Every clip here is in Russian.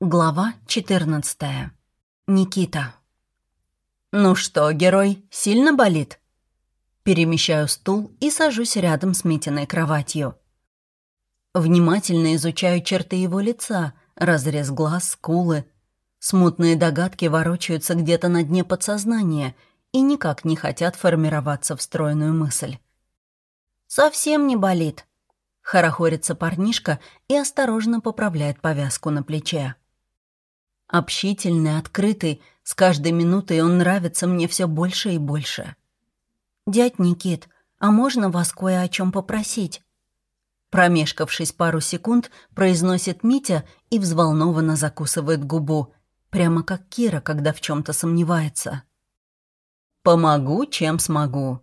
Глава 14. Никита. «Ну что, герой, сильно болит?» Перемещаю стул и сажусь рядом с Митиной кроватью. Внимательно изучаю черты его лица, разрез глаз, скулы. Смутные догадки ворочаются где-то на дне подсознания и никак не хотят формироваться в стройную мысль. «Совсем не болит», — хорохорится парнишка и осторожно поправляет повязку на плече. Общительный, открытый, с каждой минутой он нравится мне все больше и больше. «Дядь Никит, а можно вас кое о чем попросить?» Промешкавшись пару секунд, произносит Митя и взволнованно закусывает губу, прямо как Кира, когда в чем то сомневается. «Помогу, чем смогу».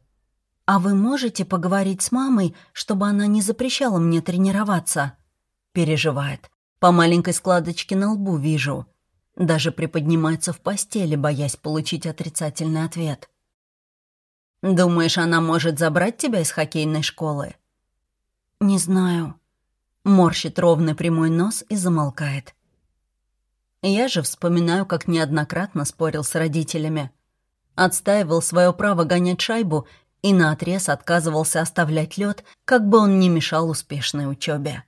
«А вы можете поговорить с мамой, чтобы она не запрещала мне тренироваться?» Переживает. По маленькой складочке на лбу вижу. Даже приподнимается в постели, боясь получить отрицательный ответ. «Думаешь, она может забрать тебя из хоккейной школы?» «Не знаю». Морщит ровный прямой нос и замолкает. Я же вспоминаю, как неоднократно спорил с родителями. Отстаивал свое право гонять шайбу и наотрез отказывался оставлять лед, как бы он не мешал успешной учебе.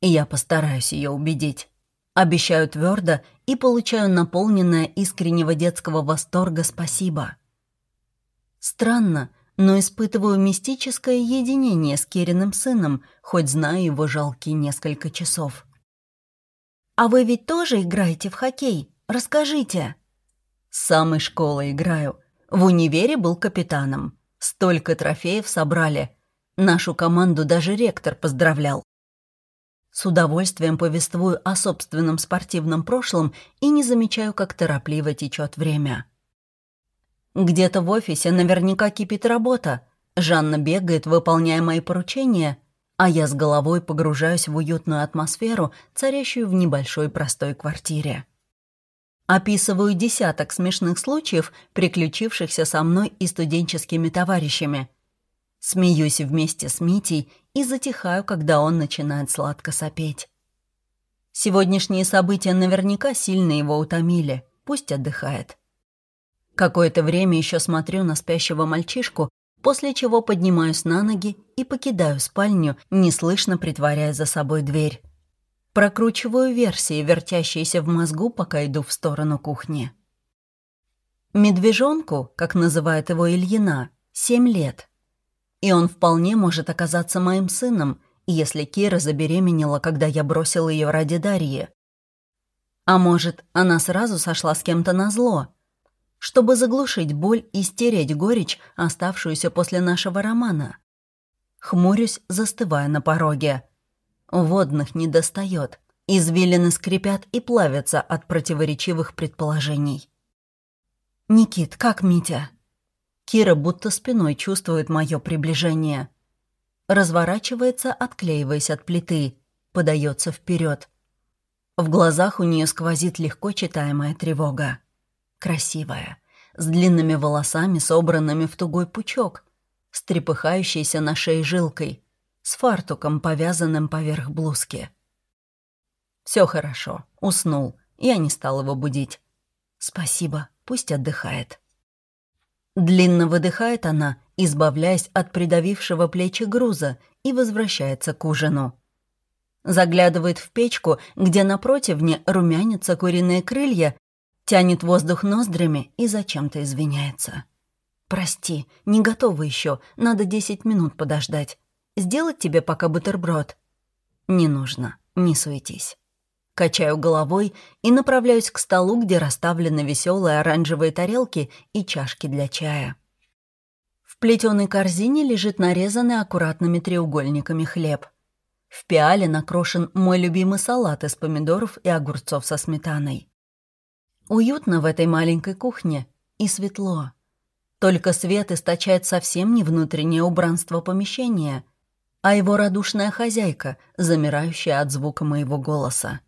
И я постараюсь ее убедить. Обещаю твердо и получаю наполненное искреннего детского восторга спасибо. Странно, но испытываю мистическое единение с Кириным сыном, хоть знаю его жалкие несколько часов. «А вы ведь тоже играете в хоккей? Расскажите!» «С самой школы играю. В универе был капитаном. Столько трофеев собрали. Нашу команду даже ректор поздравлял. С удовольствием повествую о собственном спортивном прошлом и не замечаю, как торопливо течет время. Где-то в офисе наверняка кипит работа. Жанна бегает, выполняя мои поручения, а я с головой погружаюсь в уютную атмосферу, царящую в небольшой простой квартире. Описываю десяток смешных случаев, приключившихся со мной и студенческими товарищами. Смеюсь вместе с Митей и затихаю, когда он начинает сладко сопеть. Сегодняшние события наверняка сильно его утомили, пусть отдыхает. Какое-то время еще смотрю на спящего мальчишку, после чего поднимаюсь на ноги и покидаю спальню, неслышно притворяя за собой дверь. Прокручиваю версии, вертящиеся в мозгу, пока иду в сторону кухни. Медвежонку, как называет его Ильина, семь лет — и он вполне может оказаться моим сыном, если Кира забеременела, когда я бросил ее ради Дарьи. А может, она сразу сошла с кем-то на зло, чтобы заглушить боль и стереть горечь, оставшуюся после нашего романа. Хмурюсь, застывая на пороге. Водных не достает. Извилины скрипят и плавятся от противоречивых предположений. «Никит, как Митя?» Кира будто спиной чувствует мое приближение. Разворачивается, отклеиваясь от плиты, подается вперед. В глазах у нее сквозит легко читаемая тревога. Красивая, с длинными волосами, собранными в тугой пучок, с трепыхающейся на шее жилкой, с фартуком, повязанным поверх блузки. Все хорошо, уснул, я не стал его будить. Спасибо, пусть отдыхает. Длинно выдыхает она, избавляясь от придавившего плечи груза, и возвращается к ужину. Заглядывает в печку, где на противне румянятся куриные крылья, тянет воздух ноздрями и зачем-то извиняется. «Прости, не готова еще, надо десять минут подождать. Сделать тебе пока бутерброд?» «Не нужно, не суетись». Качаю головой и направляюсь к столу, где расставлены веселые оранжевые тарелки и чашки для чая. В плетеной корзине лежит нарезанный аккуратными треугольниками хлеб. В пиале накрошен мой любимый салат из помидоров и огурцов со сметаной. Уютно в этой маленькой кухне и светло. Только свет источает совсем не внутреннее убранство помещения, а его радушная хозяйка, замирающая от звука моего голоса.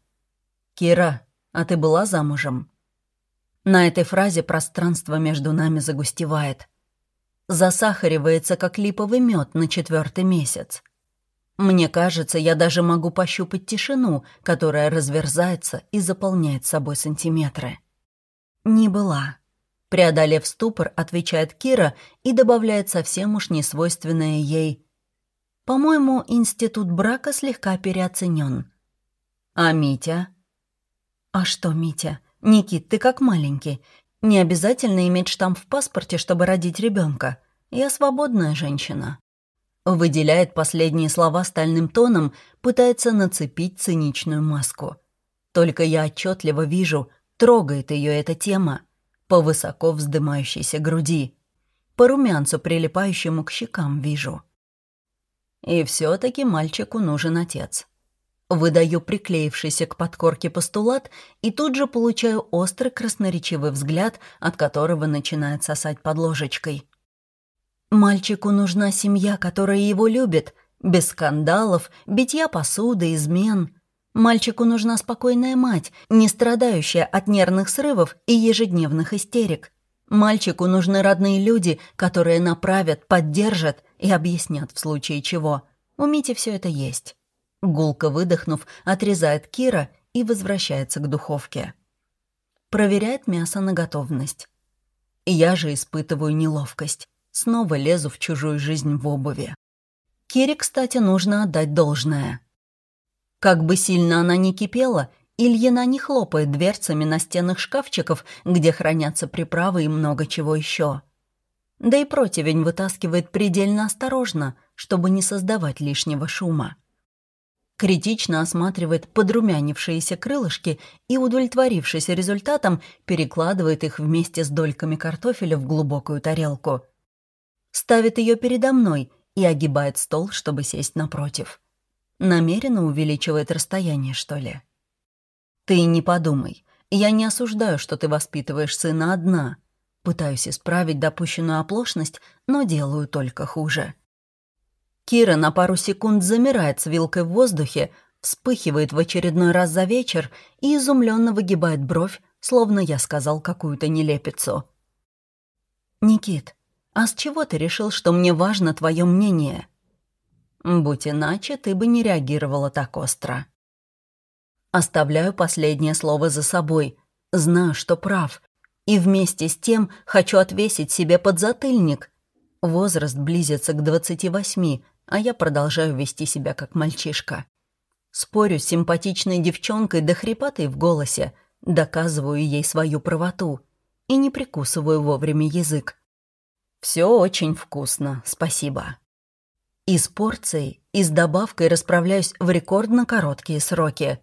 «Кира, а ты была замужем?» На этой фразе пространство между нами загустевает. Засахаривается, как липовый мед на четвертый месяц. Мне кажется, я даже могу пощупать тишину, которая разверзается и заполняет собой сантиметры. Не была. Преодолев ступор, отвечает Кира и добавляет совсем уж несвойственное ей. По-моему, институт брака слегка переоценен. А Митя? А что, Митя? Никит, ты как маленький. Не обязательно иметь штамп в паспорте, чтобы родить ребенка. Я свободная женщина. Выделяет последние слова стальным тоном, пытается нацепить циничную маску. Только я отчетливо вижу, трогает ее эта тема по высоко вздымающейся груди, по румянцу, прилипающему к щекам, вижу. И все таки мальчику нужен отец. Выдаю приклеившийся к подкорке постулат и тут же получаю острый красноречивый взгляд, от которого начинает сосать под ложечкой. Мальчику нужна семья, которая его любит, без скандалов, битья посуды, измен. Мальчику нужна спокойная мать, не страдающая от нервных срывов и ежедневных истерик. Мальчику нужны родные люди, которые направят, поддержат и объяснят в случае чего. У Мити все это есть. Гулко выдохнув, отрезает Кира и возвращается к духовке. Проверяет мясо на готовность. Я же испытываю неловкость. Снова лезу в чужую жизнь в обуви. Кире, кстати, нужно отдать должное. Как бы сильно она ни кипела, Ильина не хлопает дверцами настенных шкафчиков, где хранятся приправы и много чего еще. Да и противень вытаскивает предельно осторожно, чтобы не создавать лишнего шума. Критично осматривает подрумянившиеся крылышки и, удовлетворившись результатом, перекладывает их вместе с дольками картофеля в глубокую тарелку. Ставит ее передо мной и огибает стол, чтобы сесть напротив. Намеренно увеличивает расстояние, что ли? Ты не подумай. Я не осуждаю, что ты воспитываешь сына одна. Пытаюсь исправить допущенную оплошность, но делаю только хуже. Кира на пару секунд замирает с вилкой в воздухе, вспыхивает в очередной раз за вечер и изумленно выгибает бровь, словно я сказал какую-то нелепицу. «Никит, а с чего ты решил, что мне важно твое мнение?» Будь иначе, ты бы не реагировала так остро. Оставляю последнее слово за собой. Знаю, что прав. И вместе с тем хочу отвесить себе подзатыльник. Возраст близится к 28, а я продолжаю вести себя как мальчишка. Спорю с симпатичной девчонкой до хрипоты в голосе, доказываю ей свою правоту и не прикусываю вовремя язык. Все очень вкусно, спасибо. И с порцией, и с добавкой расправляюсь в рекордно короткие сроки.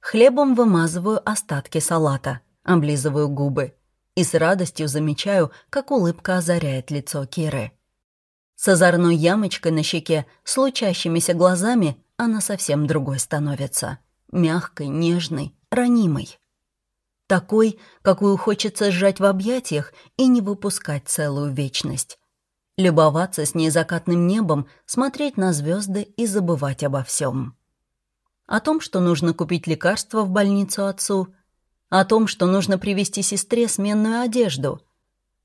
Хлебом вымазываю остатки салата, облизываю губы и с радостью замечаю, как улыбка озаряет лицо Киры. С озорной ямочкой на щеке, с лучащимися глазами она совсем другой становится. Мягкой, нежной, ранимой. Такой, какую хочется сжать в объятиях и не выпускать целую вечность любоваться с ней закатным небом, смотреть на звезды и забывать обо всем. О том, что нужно купить лекарства в больницу отцу, о том, что нужно привезти сестре сменную одежду,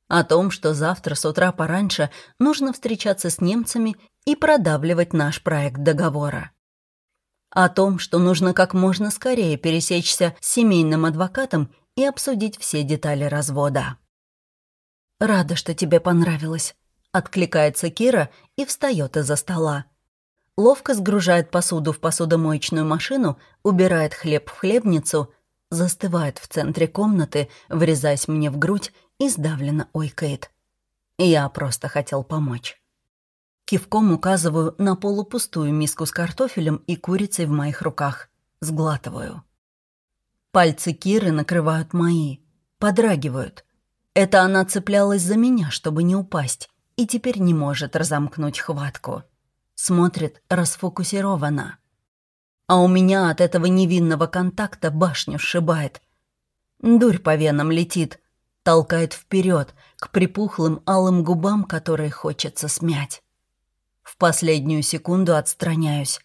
о том, что завтра с утра пораньше нужно встречаться с немцами и продавливать наш проект договора. О том, что нужно как можно скорее пересечься с семейным адвокатом и обсудить все детали развода. «Рада, что тебе понравилось», Откликается Кира и встает из-за стола. Ловко сгружает посуду в посудомоечную машину, убирает хлеб в хлебницу, застывает в центре комнаты, врезаясь мне в грудь и сдавленно ойкает. Я просто хотел помочь. Кивком указываю на полупустую миску с картофелем и курицей в моих руках. Сглатываю. Пальцы Киры накрывают мои. Подрагивают. Это она цеплялась за меня, чтобы не упасть и теперь не может разомкнуть хватку. Смотрит расфокусированно. А у меня от этого невинного контакта башню сшибает. Дурь по венам летит, толкает вперед к припухлым алым губам, которые хочется смять. В последнюю секунду отстраняюсь.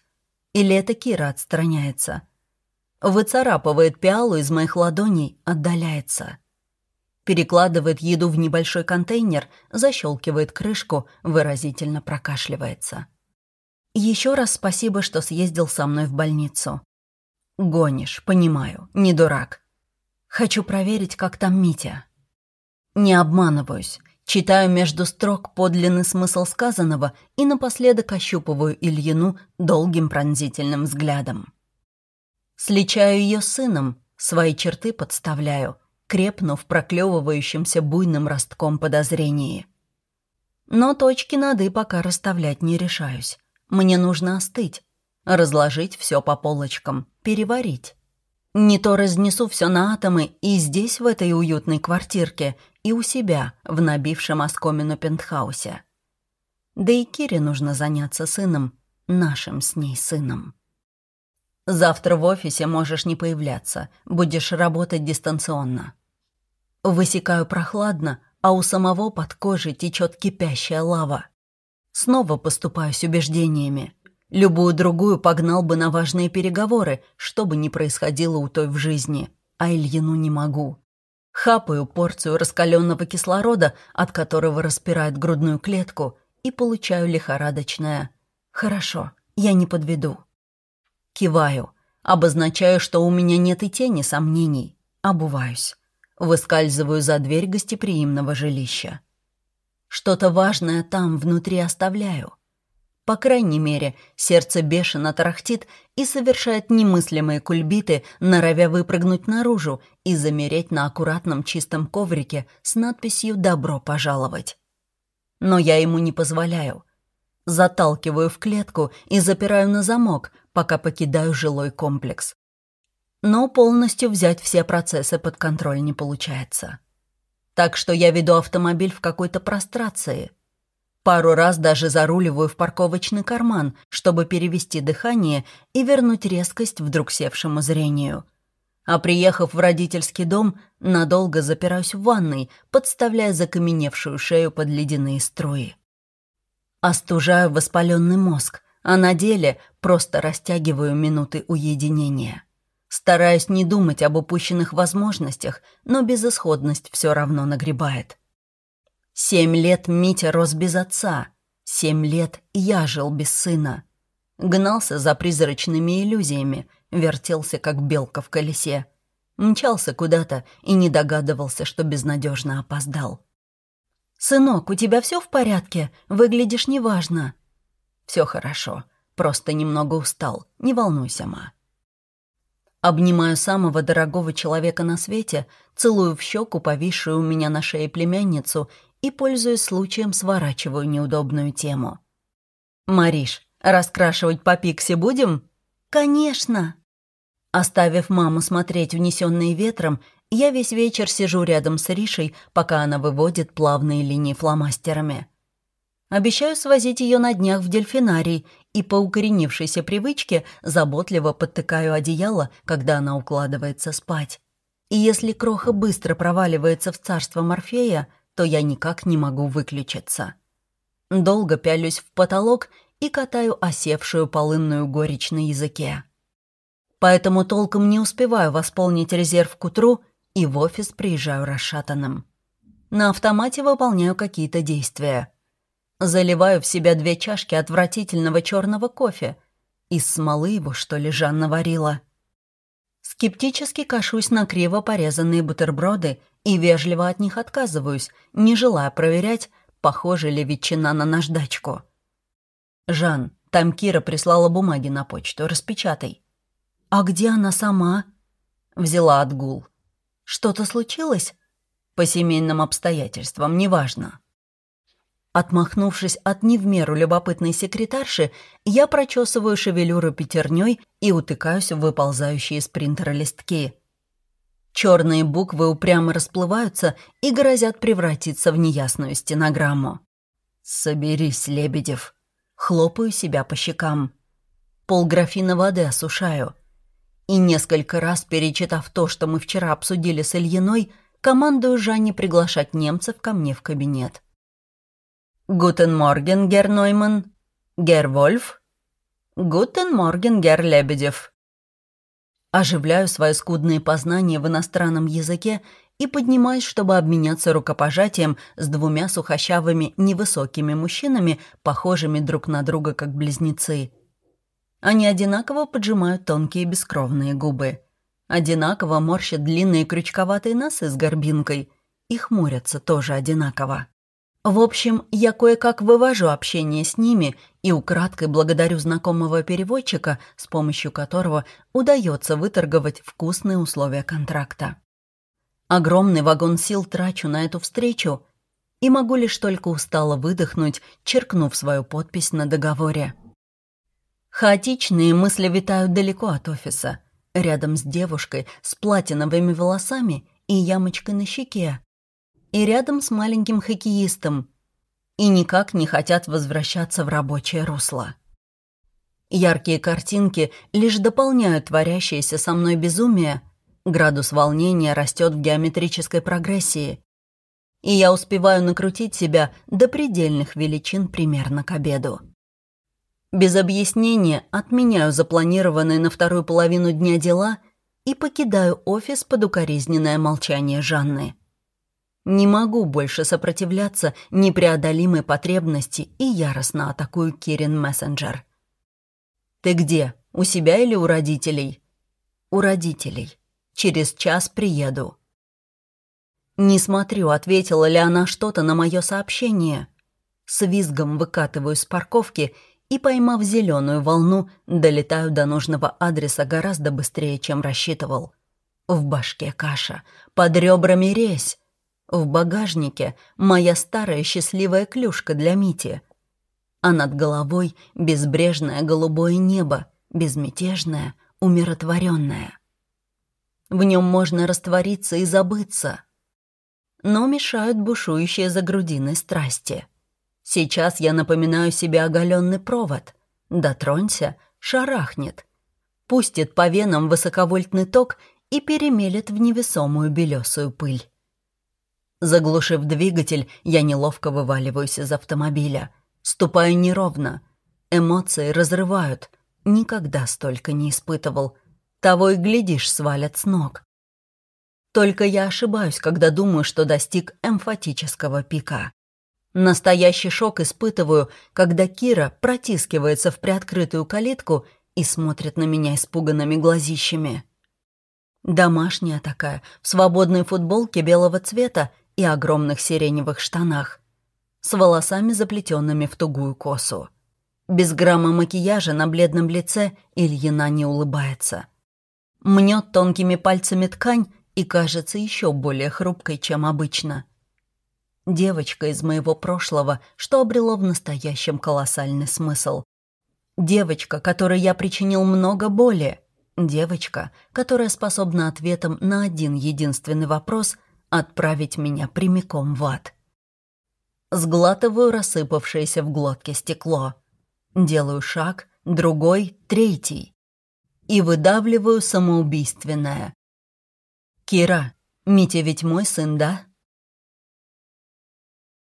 Или это Кира отстраняется. Выцарапывает пиалу из моих ладоней, отдаляется перекладывает еду в небольшой контейнер, защелкивает крышку, выразительно прокашливается. Еще раз спасибо, что съездил со мной в больницу. Гонишь, понимаю, не дурак. Хочу проверить, как там Митя. Не обманываюсь. Читаю между строк подлинный смысл сказанного и напоследок ощупываю Ильину долгим пронзительным взглядом. Сличаю ее с сыном, свои черты подставляю, крепнув проклевывающимся буйным ростком подозрении. Но точки над «и» пока расставлять не решаюсь. Мне нужно остыть, разложить все по полочкам, переварить. Не то разнесу все на атомы и здесь, в этой уютной квартирке, и у себя, в набившем оскомину пентхаусе. Да и Кире нужно заняться сыном, нашим с ней сыном. Завтра в офисе можешь не появляться, будешь работать дистанционно. Высекаю прохладно, а у самого под кожей течет кипящая лава. Снова поступаюсь убеждениями. Любую другую погнал бы на важные переговоры, что бы ни происходило у той в жизни. А Ильину не могу. Хапаю порцию раскаленного кислорода, от которого распирает грудную клетку, и получаю лихорадочное «Хорошо, я не подведу». Киваю, обозначаю, что у меня нет и тени сомнений. Обуваюсь. Выскальзываю за дверь гостеприимного жилища. Что-то важное там внутри оставляю. По крайней мере, сердце бешено тарахтит и совершает немыслимые кульбиты, норовя выпрыгнуть наружу и замереть на аккуратном чистом коврике с надписью «Добро пожаловать». Но я ему не позволяю. Заталкиваю в клетку и запираю на замок, пока покидаю жилой комплекс. Но полностью взять все процессы под контроль не получается. Так что я веду автомобиль в какой-то прострации. Пару раз даже заруливаю в парковочный карман, чтобы перевести дыхание и вернуть резкость вдруг севшему зрению. А приехав в родительский дом, надолго запираюсь в ванной, подставляя закаменевшую шею под ледяные струи. Остужаю воспаленный мозг, а на деле просто растягиваю минуты уединения. Стараюсь не думать об упущенных возможностях, но безысходность все равно нагребает. Семь лет Митя рос без отца. Семь лет я жил без сына. Гнался за призрачными иллюзиями, вертелся, как белка в колесе. Мчался куда-то и не догадывался, что безнадежно опоздал. «Сынок, у тебя все в порядке? Выглядишь неважно». «Все хорошо. Просто немного устал. Не волнуйся, ма». Обнимаю самого дорогого человека на свете, целую в щеку повисшую у меня на шее племянницу и, пользуясь случаем, сворачиваю неудобную тему. «Мариш, раскрашивать по пиксе будем?» «Конечно!» Оставив маму смотреть унесенные ветром, я весь вечер сижу рядом с Ришей, пока она выводит плавные линии фломастерами. Обещаю свозить ее на днях в дельфинарий и по укоренившейся привычке заботливо подтыкаю одеяло, когда она укладывается спать. И если кроха быстро проваливается в царство Морфея, то я никак не могу выключиться. Долго пялюсь в потолок и катаю осевшую полынную горечь на языке. Поэтому толком не успеваю восполнить резерв к утру и в офис приезжаю расшатанным. На автомате выполняю какие-то действия – Заливаю в себя две чашки отвратительного черного кофе. Из смолы его, что ли, Жанна варила. Скептически кашусь на криво порезанные бутерброды и вежливо от них отказываюсь, не желая проверять, похожа ли ветчина на наждачку. «Жан, там Кира прислала бумаги на почту, распечатай». «А где она сама?» Взяла отгул. «Что-то случилось?» «По семейным обстоятельствам, неважно». Отмахнувшись от не в меру любопытной секретарши, я прочесываю шевелюру пятерней и утыкаюсь в выползающие из принтера листки. Черные буквы упрямо расплываются и грозят превратиться в неясную стенограмму. «Соберись, Лебедев!» Хлопаю себя по щекам. Полграфина воды осушаю. И несколько раз, перечитав то, что мы вчера обсудили с Ильиной, командую Жанне приглашать немцев ко мне в кабинет. «Guten Morgen, Herr Neumann. Herr Wolf. Guten Morgen, Herr Лебедев». Оживляю свои скудные познания в иностранном языке и поднимаюсь, чтобы обменяться рукопожатием с двумя сухощавыми невысокими мужчинами, похожими друг на друга как близнецы. Они одинаково поджимают тонкие бескровные губы. Одинаково морщат длинные крючковатые носы с горбинкой и хмурятся тоже одинаково. В общем, я кое-как вывожу общение с ними и украдкой благодарю знакомого переводчика, с помощью которого удается выторговать вкусные условия контракта. Огромный вагон сил трачу на эту встречу и могу лишь только устало выдохнуть, черкнув свою подпись на договоре. Хаотичные мысли витают далеко от офиса, рядом с девушкой с платиновыми волосами и ямочкой на щеке, и рядом с маленьким хоккеистом, и никак не хотят возвращаться в рабочее русло. Яркие картинки лишь дополняют творящееся со мной безумие — Градус волнения растет в геометрической прогрессии. И я успеваю накрутить себя до предельных величин примерно к обеду. Без объяснения отменяю запланированные на вторую половину дня дела и покидаю офис под укоризненное молчание Жанны. Не могу больше сопротивляться непреодолимой потребности и яростно атакую Кирин Мессенджер. «Ты где? У себя или у родителей?» «У родителей». Через час приеду». Не смотрю, ответила ли она что-то на мое сообщение. С визгом выкатываю с парковки и, поймав зеленую волну, долетаю до нужного адреса гораздо быстрее, чем рассчитывал. В башке каша, под ребрами резь. В багажнике моя старая счастливая клюшка для Мити. А над головой безбрежное голубое небо, безмятежное, умиротворенное. В нем можно раствориться и забыться. Но мешают бушующие за грудиной страсти. Сейчас я напоминаю себе оголенный провод. Дотронься, шарахнет. Пустит по венам высоковольтный ток и перемелет в невесомую белесую пыль. Заглушив двигатель, я неловко вываливаюсь из автомобиля. Ступаю неровно. Эмоции разрывают. Никогда столько не испытывал. Того и глядишь, свалят с ног. Только я ошибаюсь, когда думаю, что достиг эмфатического пика. Настоящий шок испытываю, когда Кира протискивается в приоткрытую калитку и смотрит на меня испуганными глазищами. Домашняя такая, в свободной футболке белого цвета и огромных сиреневых штанах, с волосами заплетенными в тугую косу. Без грамма макияжа на бледном лице Ильина не улыбается мнет тонкими пальцами ткань и кажется еще более хрупкой, чем обычно. Девочка из моего прошлого, что обрело в настоящем колоссальный смысл. Девочка, которой я причинил много боли. Девочка, которая способна ответом на один единственный вопрос отправить меня прямиком в ад. Сглатываю рассыпавшееся в глотке стекло. Делаю шаг, другой, третий и выдавливаю самоубийственное. «Кира, Митя ведь мой сын, да?»